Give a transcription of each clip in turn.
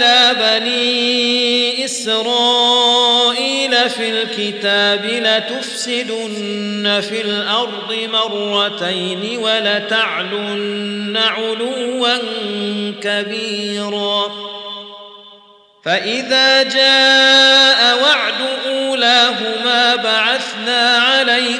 إلى بني إسرائيل في الكتاب لتفسدن في الأرض مرتين ولتعلن علوا كبيرا. فإذا جاء وعد أولاهما بعثنا عليك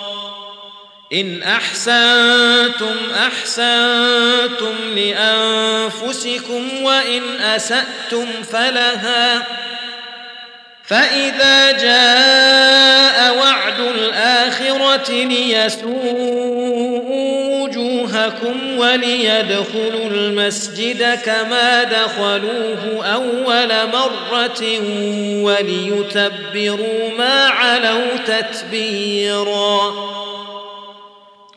إن أحسنتم أحسنتم لأنفسكم وإن أسأتم فلها فإذا جاء وعد الآخرة ليسوء وجوهكم وليدخلوا المسجد كما دخلوه أول مرة وليتبروا ما علوا تتبيرا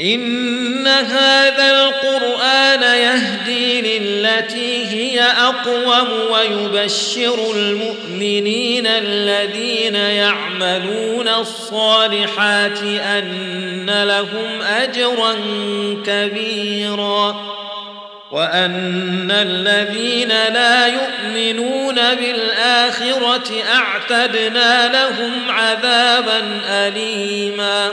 ان هذا القرآن يهدي للتي هي اقوم ويبشر المؤمنين الذين يعملون الصالحات ان لهم اجرا كبيرا وان الذين لا يؤمنون بالاخره اعتدنا لهم عذابا اليما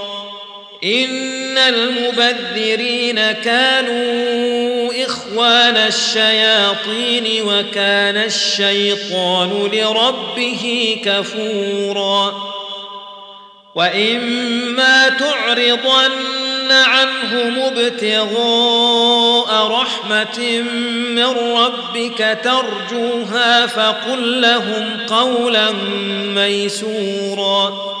ان المبذرين كانوا اخوان الشياطين وكان الشيطان لربه كفورا واما تعرضن عنهم ابتغاء رحمه من ربك ترجوها فقل لهم قولا ميسورا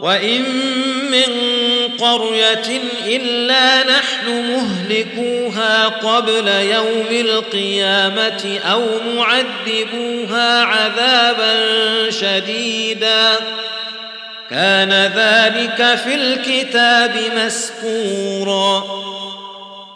وإن من قرية إلا نحن مهلكوها قبل يوم القيامة أو معذبوها عذابا شديدا كان ذلك في الكتاب مَسْطُورًا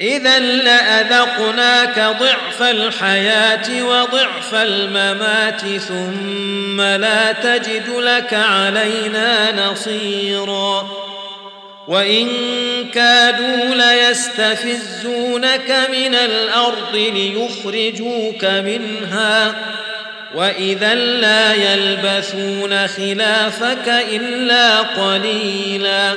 إذا لأذقناك ضعف الحياة وضعف الممات ثم لا تجد لك علينا نصيرا. وإن كادوا ليستفزونك من الأرض ليخرجوك منها. وإذا لا يلبثون خلافك إلا قليلا.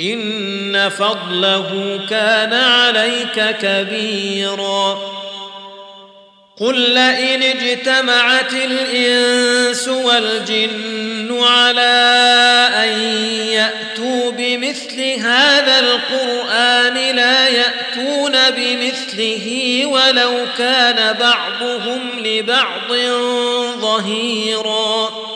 إن فضله كان عليك كبيرا. قل لئن اجتمعت الإنس والجن على أن يأتوا بمثل هذا القرآن لا يأتون بمثله ولو كان بعضهم لبعض ظهيرا.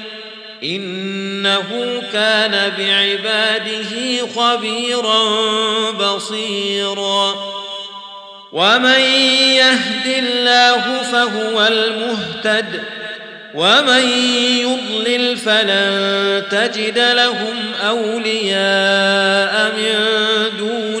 إنه كان بعباده خبيرا بصيرا. ومن يهد الله فهو المهتد. ومن يضلل فلن تجد لهم اولياء من دون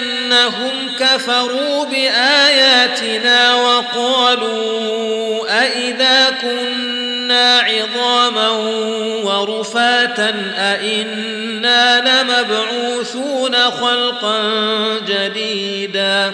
انهم كفروا باياتنا وقالوا اذا كنا عظاما ورفاتا ائنا لمبعوثون خلقا جديدا